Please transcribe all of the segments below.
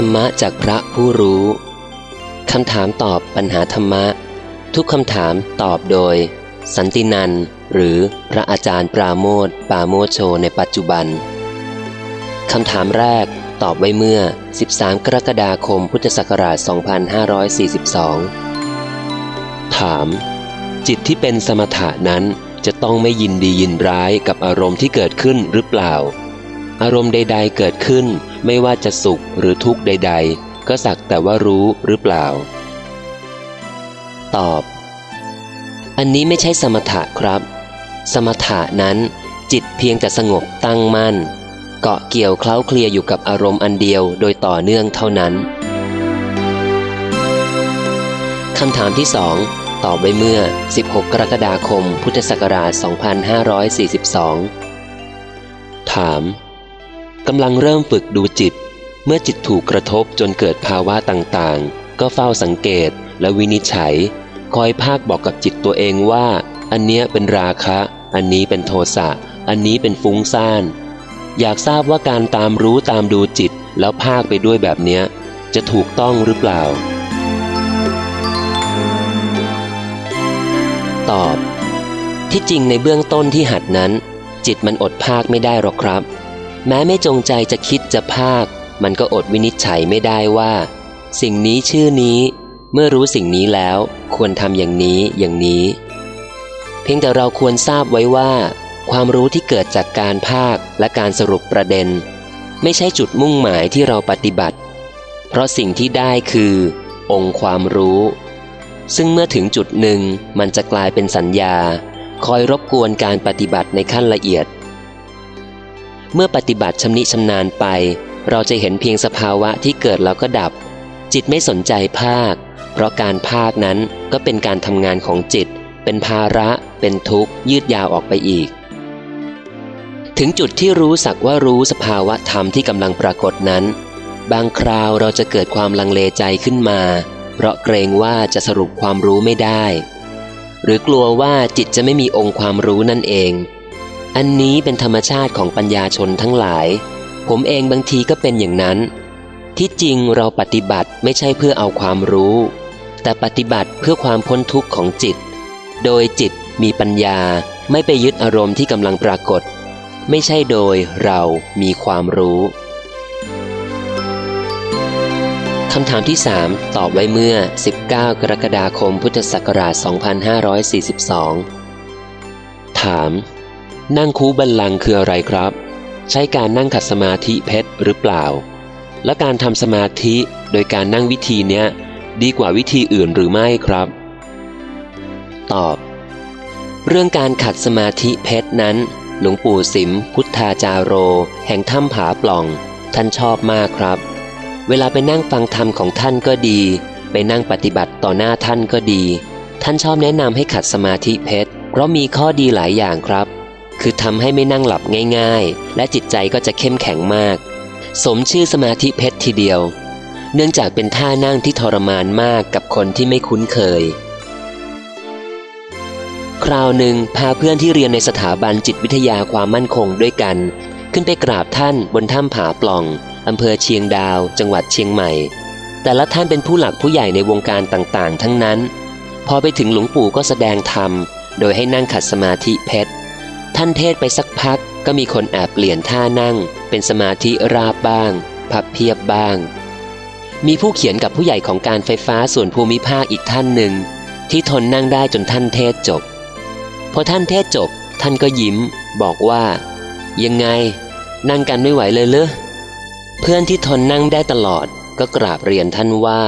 รรมะจากพระผู้รู้คำถามตอบปัญหาธรรมะ ทุกคำถามตอบโดย สันตินันหรือพระอาจารย์ปราโมทปราโมชโชในปัจจุบันคำถามแรกตอบไว้เมื่อ 13 กรกฎาคมพุทธศักราช 2542 ถาม จิตที่เป็นสมถะนั้นจะต้องไม่ยินดียินร้ายกับอารมณ์ที่เกิดขึ้นหรือเปล่า อารมณ์ใด ๆ เกิดขึ้น ไม่ว่าจะสุขหรือทุกข์ใด ๆ ก็สักแต่ว่ารู้หรือเปล่า ตอบ อันนี้ไม่ใช่สมถะครับ สมถะนั้น จิตเพียงแต่สงบตั้งมั่น เกาะเกี่ยวเคล้าเคลียอยู่กับอารมณ์อันเดียวโดยต่อเนื่องเท่านั้นคำถามที่สองตอบไว้เมื่อ 16 กรกฎาคม พุทธศักราช 2542 ถาม กำลังเริ่มฝึกดูจิต เมื่อจิตถูกกระทบจนเกิดภาวะต่างๆ ก็เฝ้าสังเกตและวินิจฉัย คอยภาคบอกกับจิตตัวเองว่า อันเนี้ยเป็นราคะ อันนี้เป็นโทสะ อันนี้เป็นฟุ้งซ่าน อยากทราบว่าการตามรู้ตามดูจิตแล้วภาคไปด้วยแบบเนี้ย จะถูกต้องหรือเปล่า ตอบ ที่จริงในเบื้องต้นที่หัดนั้น จิตมันอดภาคไม่ได้หรอกครับ แม้ไม่จงใจจะคิดจะภาค มันก็อดวินิจฉัยไม่ได้ว่า สิ่งนี้ชื่อนี้ เมื่อรู้สิ่งนี้แล้ว ควรทำอย่างนี้อย่างนี้ เพียงแต่เราควรทราบไว้ว่า ความรู้ที่เกิดจากการภาคและการสรุปประเด็น ไม่ใช่จุดมุ่งหมายที่เราปฏิบัติ เพราะสิ่งที่ได้คือ องค์ความรู้ ซึ่งเมื่อถึงจุดหนึ่งมันจะกลายเป็นสัญญา คอยรบกวนการปฏิบัติในขั้นละเอียด เมื่อปฏิบัติชำนิชำนาญไป เราจะเห็นเพียงสภาวะที่เกิดแล้วก็ดับ จิตไม่สนใจภาค เพราะการภาคนั้นก็เป็นการทำงานของจิต เป็นภาระ เป็นทุกข์ ยืดยาวออกไปอีก ถึงจุดที่รู้สักว่ารู้สภาวะธรรมที่กำลังปรากฏนั้น บางคราวเราจะเกิดความลังเลใจขึ้นมา เพราะเกรงว่าจะสรุปความรู้ไม่ได้ หรือกลัวว่าจิตจะไม่มีองค์ความรู้นั่นเอง อันนี้เป็นธรรมชาติของปัญญาชนทั้งหลาย ผมเองบางทีก็เป็นอย่างนั้น ที่จริงเราปฏิบัติไม่ใช่เพื่อเอาความรู้ แต่ปฏิบัติเพื่อความพ้นทุกข์ของจิต โดยจิตมีปัญญาไม่ไปยึดอารมณ์ที่กำลังปรากฏ ไม่ใช่โดยเรามีความรู้คำถามที่ 3 ตอบไว้เมื่อ 19 กรกฎาคมพุทธศักราช 2542 ถาม นั่งคูบัลลังคืออะไรครับ ใช้การนั่งขัดสมาธิเพชรหรือเปล่า และการทำสมาธิโดยการนั่งวิธีเนี้ยดีกว่าวิธีอื่นหรือไม่ครับ ตอบ เรื่องการขัดสมาธิเพชรนั้น หลวงปู่สิม พุทธาจาโร แห่งถ้ำผาปล่อง ท่านชอบมากครับ เวลาไปนั่งฟังธรรมของท่านก็ดี ไปนั่งปฏิบัติต่อหน้าท่านก็ดี ท่านชอบแนะนำให้ขัดสมาธิเพชรเพราะมีข้อดีหลายอย่างครับ คือทำให้ไม่นั่งหลับง่ายๆ และจิตใจก็จะเข้มแข็งมาก สมชื่อสมาธิเพชรทีเดียว เนื่องจากเป็นท่านั่งที่ทรมานมากกับคนที่ไม่คุ้นเคย คราวหนึ่งพาเพื่อนที่เรียนในสถาบันจิตวิทยาความมั่นคงด้วยกัน ขึ้นไปกราบท่านบนถ้ำผาปล่องอำเภอเชียงดาว จังหวัดเชียงใหม่ แต่ละท่านเป็นผู้หลักผู้ใหญ่ในวงการต่างๆ ทั้งนั้น พอไปถึงหลวงปู่ก็แสดงธรรม โดยให้นั่งขัดสมาธิเพชร ท่านเทศไปสักพักก็มีคนแอบเปลี่ยนท่านั่ง เป็นสมาธิราบบ้าง พับเพียบบ้าง มีผู้เขียนกับผู้ใหญ่ของการไฟฟ้าส่วนภูมิภาคอีกท่านหนึ่ง ที่ทนนั่งได้จนท่านเทศจบ พอท่านเทศจบ ท่านก็ยิ้ม บอกว่า ยังไง นั่งกันไม่ไหวเลยเลยเพื่อนที่ทนนั่งได้ตลอดก็กราบเรียนท่านว่า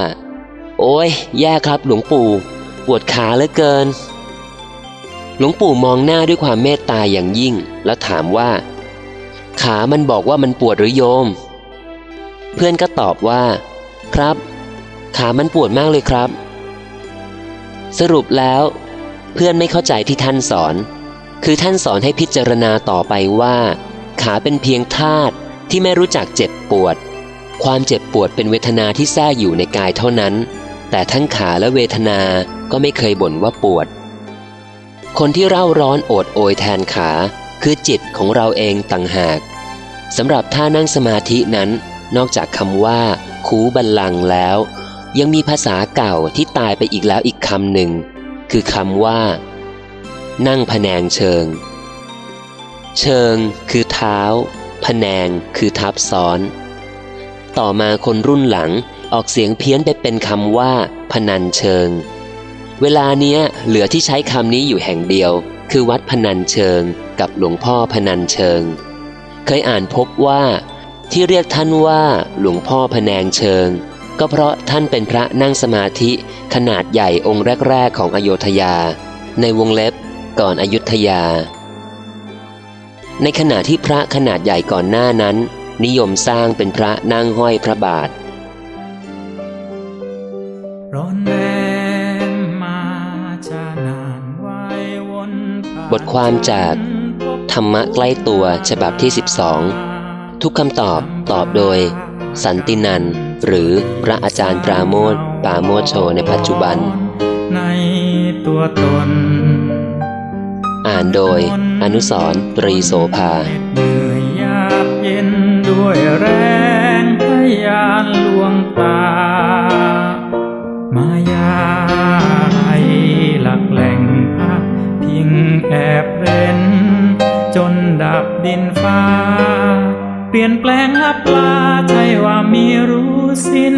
โอ้ยแย่ครับหลวงปู่ ปวดขาเหลือเกิน หลวงปู่มองหน้าด้วยความเมตตาอย่างยิ่ง แล้วถามว่า ขามันบอกว่ามันปวดหรือโยม เพื่อนก็ตอบว่า ครับ ขามันปวดมากเลยครับ สรุปแล้ว เพื่อนไม่เข้าใจที่ท่านสอน คือท่านสอนให้พิจารณาต่อไปว่า ขาเป็นเพียงธาตุที่ไม่รู้จักเจ็บปวด ความเจ็บปวดเป็นเวทนาที่แทรกอยู่ในกายเท่านั้น แต่ทั้งขาและเวทนาก็ไม่เคยบ่นว่าปวด คนที่เร่าร้อนโอดโอยแทนขา คือจิตของเราเองต่างหากสำหรับท่านั่งสมาธินั้น นอกจากคำว่า คูบัลลังแล้ว ยังมีภาษาเก่าที่ตายไปอีกแล้วอีกคำหนึ่ง คือคำว่า นั่งพแนงเชิง เชิงคือเท้าพแนงคือทับซ้อน ต่อมาคนรุ่นหลังออกเสียงเพี้ยนไปเป็นคำว่า พนันเชิง เวลาเนี้ย เหลือที่ใช้คำนี้อยู่แห่งเดียว คือวัดพนันเชิงกับหลวงพ่อพนันเชิง เคยอ่านพบว่า ที่เรียกท่านว่าหลวงพ่อพแนงเชิง ก็เพราะท่านเป็นพระนั่งสมาธิขนาดใหญ่องค์แรก ๆ ของอโยธยา ในวงเล็บก่อนอยุธยา ในขณะที่พระขนาดใหญ่ก่อนหน้านั้น นิยมสร้างเป็นพระนั่งห้อยพระบาทร้อนแรม บทความจาก ธรรมะใกล้ตัวฉบับที่ 12 ทุกคำตอบตอบโดย สันตินัน หรือพระอาจารย์ปราโมทปราโมทโชในปัจจุบัน ในตัวตน อ่านโดยอนุสรณ์ตรีโสภาเหนื่อยยากเย็นด้วย ดินฟ้า เปลี่ยนแปลงลับลาใช่ว่ามีรู้สิ้น